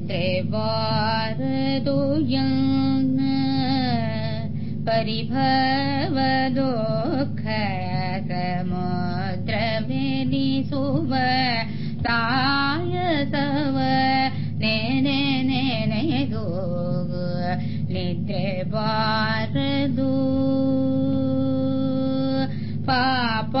निद्रे वारदुय परिभवदुःख समुद्रमेनि सुव तायसव नेने नेने दो निद्रे वारदू पापानुगुणदिन्दे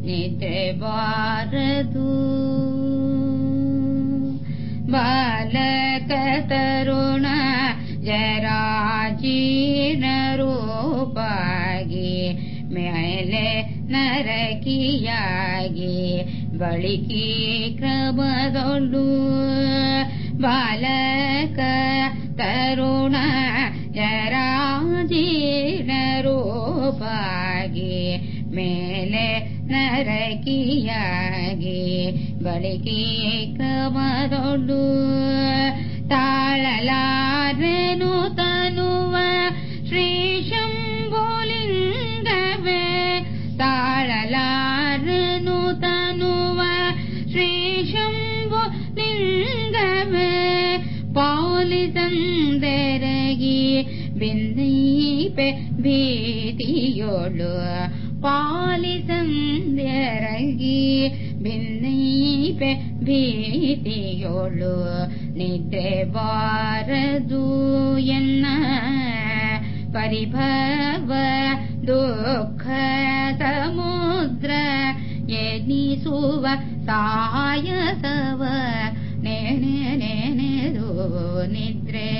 मृगजातियागि मेला पशुरूपागि बहवादे केडि निद्रे बारदू बालकतरुण जराजीर्णरूपागि मेले नरकियागि बलिकी क्रमदोलु बालक ಮೇಲೆ ನರಕಿಯಾಗಿ ಬಳಿಕೆ ಕ್ರಮದೊಡ್ಡು ತಾಳಲಾರನು ತನುವ ಶ್ರೀ ಶಂಭುಲಿಂಗವೇ? ತಾಳಲಾರನು ತನುವ ಶ್ರೀ ಶಂಭುಲಿಂಗವೇ? ಪೌಲಿ ತಂದೆರಗಿ भिन्नीपे भीतियो पालिसन्द्यरगि भिन्नीपे भीतियो निद्रे वार दूयन्न परिभव दुःख समुद्र यदि सुवसायसव ने ने दो निद्रे